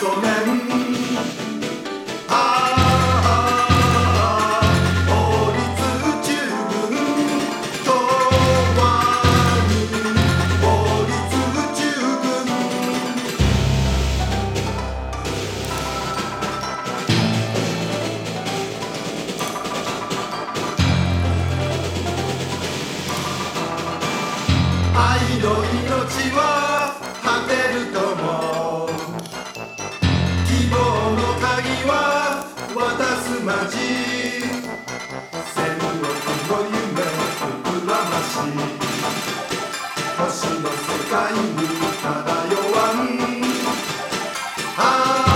愛の命は星の世界に漂わん。